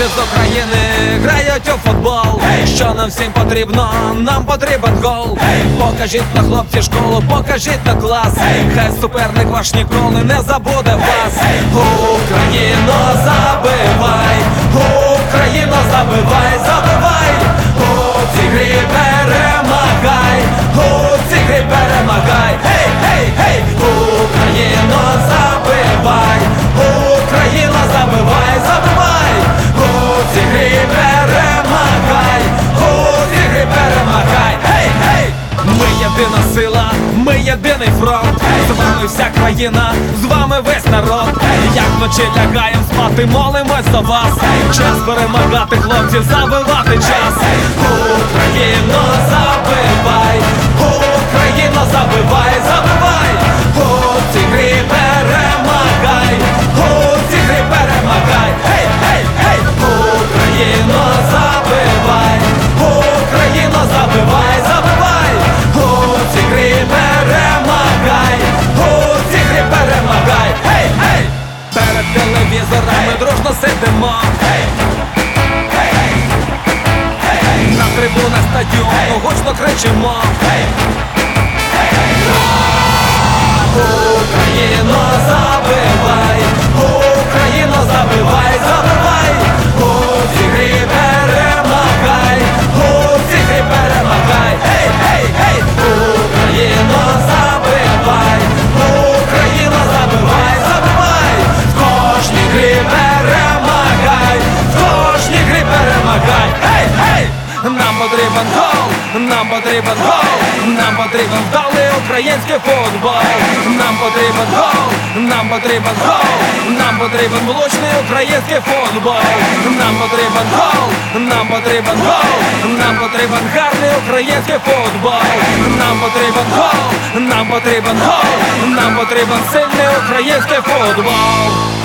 хлопці з України грають у футбол. Що нам всім потрібно? Нам потрібен гол. Покажіть на хлопці школу, покажіть на клас. Хай суперник ваш ніколи не забуде вас. Україно, забивай, єдиний фронт. З вами вся країна, з вами весь народ. Як вночі лягаєм спати, молимось за вас. Час перемагати, хлопці, забивати час. Україно, забивай, сидимо. На трибунах стадіону гучно кричимо. Україно, забивай, Україно, забивай, потрібен гол, нам потрібен гол, нам потрібен вдалий український футбол, нам потрібен гол, нам потрібен гол, нам потрібен влучний український футбол, нам потрібен гол, нам потрібен гол, нам потрібен гарний український футбол, нам потрібен гол, нам потрібен гол, нам потрібен сильний український футбол.